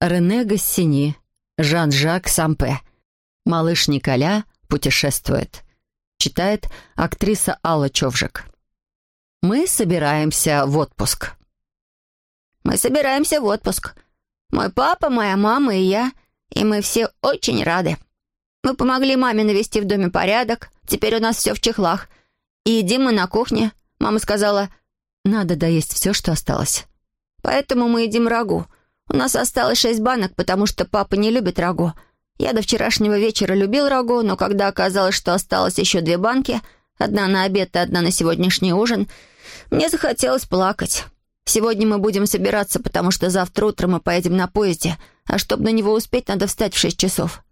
Рене Гассини, Жан-Жак Сампе. Малыш Николя путешествует. Читает актриса Алла Човжик. Мы собираемся в отпуск. Мы собираемся в отпуск. Мой папа, моя мама и я. И мы все очень рады. Мы помогли маме навести в доме порядок. Теперь у нас все в чехлах. И едим мы на кухне. Мама сказала, надо доесть все, что осталось. Поэтому мы едим рагу. У нас осталось шесть банок, потому что папа не любит рагу. Я до вчерашнего вечера любил рагу, но когда оказалось, что осталось еще две банки, одна на обед и одна на сегодняшний ужин, мне захотелось плакать. Сегодня мы будем собираться, потому что завтра утром мы поедем на поезде, а чтобы на него успеть, надо встать в шесть часов.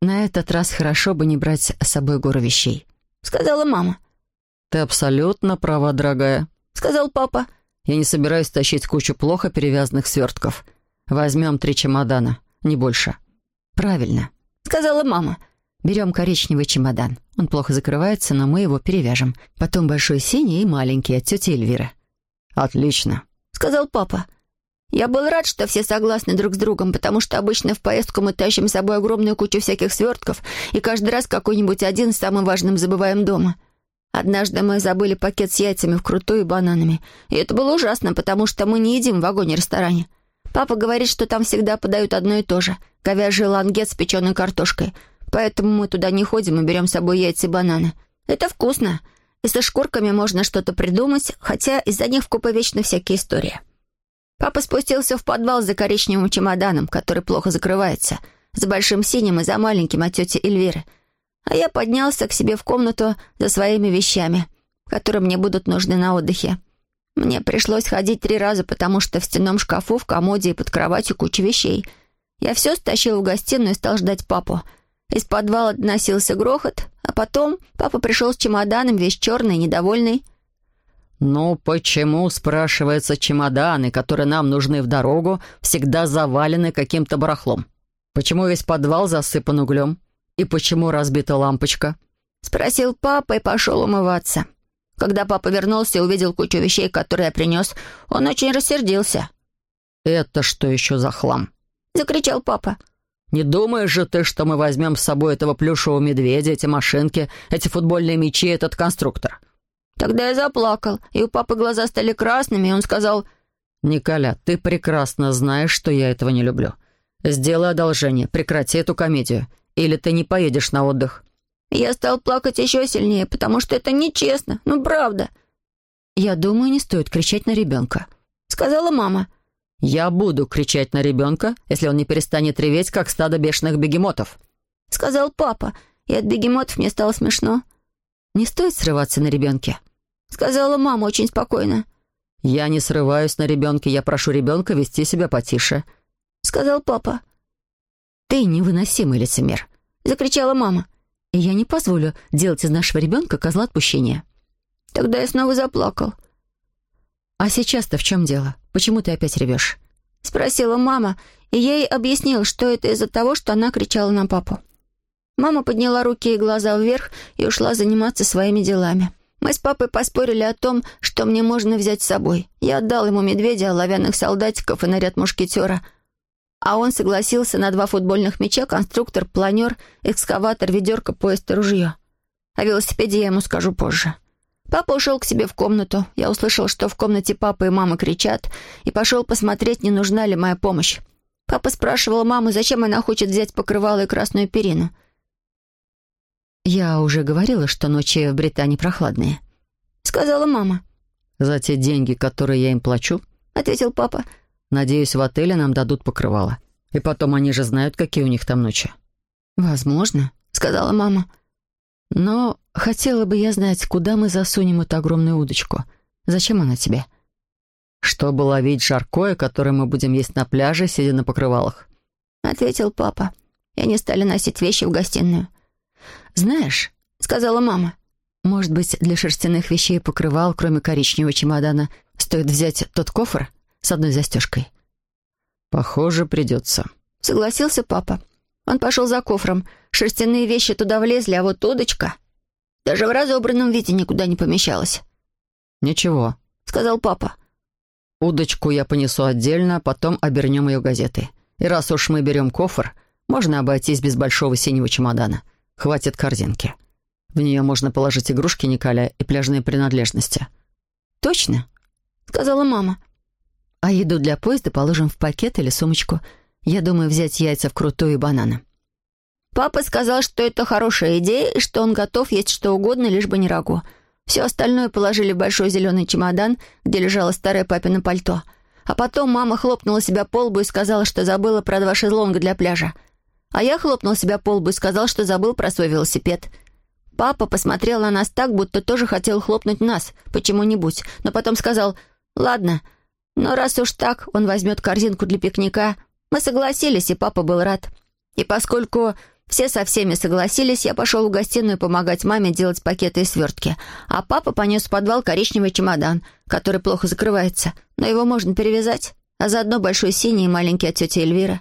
На этот раз хорошо бы не брать с собой гору вещей, сказала мама. Ты абсолютно права, дорогая, сказал папа. Я не собираюсь тащить кучу плохо перевязанных свертков. Возьмем три чемодана, не больше. Правильно, сказала мама. Берем коричневый чемодан. Он плохо закрывается, но мы его перевяжем. Потом большой синий и маленький от тети Эльвиры. «Отлично», — сказал папа. Я был рад, что все согласны друг с другом, потому что обычно в поездку мы тащим с собой огромную кучу всяких свертков, и каждый раз какой-нибудь один самым важным забываем дома. Однажды мы забыли пакет с яйцами вкрутую и бананами, и это было ужасно, потому что мы не едим в вагоне-ресторане. Папа говорит, что там всегда подают одно и то же — говяжий лангет с печеной картошкой, поэтому мы туда не ходим и берем с собой яйца и бананы. Это вкусно, и со шкурками можно что-то придумать, хотя из-за них в купе вечно всякие истории. Папа спустился в подвал за коричневым чемоданом, который плохо закрывается, за большим синим и за маленьким от тети Эльвиры. А я поднялся к себе в комнату за своими вещами, которые мне будут нужны на отдыхе. Мне пришлось ходить три раза, потому что в стенном шкафу, в комоде и под кроватью куча вещей. Я все стащил в гостиную и стал ждать папу. Из подвала доносился грохот, а потом папа пришел с чемоданом, весь черный, недовольный. «Ну почему, спрашивается, чемоданы, которые нам нужны в дорогу, всегда завалены каким-то барахлом? Почему весь подвал засыпан углем? И почему разбита лампочка?» Спросил папа и пошел умываться. Когда папа вернулся и увидел кучу вещей, которые я принес, он очень рассердился. «Это что еще за хлам?» — закричал папа. Не думаешь же ты, что мы возьмем с собой этого плюшевого медведя, эти машинки, эти футбольные мячи, этот конструктор?» Тогда я заплакал, и у папы глаза стали красными, и он сказал... «Николя, ты прекрасно знаешь, что я этого не люблю. Сделай одолжение, прекрати эту комедию, или ты не поедешь на отдых». Я стал плакать еще сильнее, потому что это нечестно, ну правда. «Я думаю, не стоит кричать на ребенка», — сказала мама. «Я буду кричать на ребенка, если он не перестанет реветь, как стадо бешеных бегемотов», — сказал папа, и от бегемотов мне стало смешно. «Не стоит срываться на ребенке», — сказала мама очень спокойно. «Я не срываюсь на ребенке, я прошу ребенка вести себя потише», — сказал папа. «Ты невыносимый лицемер», — закричала мама. «И я не позволю делать из нашего ребенка козла отпущения». Тогда я снова заплакал. «А сейчас-то в чем дело? Почему ты опять ревешь?» — спросила мама, и ей объяснил, что это из-за того, что она кричала на папу. Мама подняла руки и глаза вверх и ушла заниматься своими делами. Мы с папой поспорили о том, что мне можно взять с собой. Я отдал ему медведя, оловянных солдатиков и наряд мушкетера. А он согласился на два футбольных мяча, конструктор, планер, экскаватор, ведерко, поезд и ружье. О велосипеде я ему скажу позже. Папа ушел к себе в комнату. Я услышал, что в комнате папа и мама кричат, и пошел посмотреть, не нужна ли моя помощь. Папа спрашивал маму, зачем она хочет взять покрывало и красную перину. «Я уже говорила, что ночи в Британии прохладные», — сказала мама. «За те деньги, которые я им плачу», — ответил папа. «Надеюсь, в отеле нам дадут покрывало. И потом они же знают, какие у них там ночи». «Возможно», — сказала мама. Но хотела бы я знать, куда мы засунем эту огромную удочку. Зачем она тебе? Чтобы ловить жаркое, которое мы будем есть на пляже, сидя на покрывалах. Ответил папа. И они стали носить вещи в гостиную. «Знаешь», — сказала мама, «может быть, для шерстяных вещей покрывал, кроме коричневого чемодана, стоит взять тот кофр с одной застежкой?» «Похоже, придется», — согласился папа. Он пошел за кофром. Шерстяные вещи туда влезли, а вот удочка даже в разобранном виде никуда не помещалась. «Ничего», — сказал папа. Удочку я понесу отдельно, потом обернем ее газетой. И раз уж мы берем кофр, можно обойтись без большого синего чемодана. Хватит корзинки. В нее можно положить игрушки Николя и пляжные принадлежности. «Точно?» — сказала мама. «А еду для поезда положим в пакет или сумочку. Я думаю взять яйца вкрутую и бананы». Папа сказал, что это хорошая идея и что он готов есть что угодно, лишь бы не рагу. Все остальное положили в большой зеленый чемодан, где лежало старое папино пальто. А потом мама хлопнула себя по лбу и сказала, что забыла про два шезлонга для пляжа. А я хлопнул себя по лбу и сказал, что забыл про свой велосипед. Папа посмотрел на нас так, будто тоже хотел хлопнуть нас, почему-нибудь, но потом сказал «Ладно, но раз уж так, он возьмет корзинку для пикника». Мы согласились, и папа был рад. И поскольку все со всеми согласились, я пошел в гостиную помогать маме делать пакеты и свертки, а папа понес в подвал коричневый чемодан, который плохо закрывается, но его можно перевязать, а заодно большой синий и маленький от тети Эльвиры.